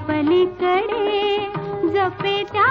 आपले कडे जपेटा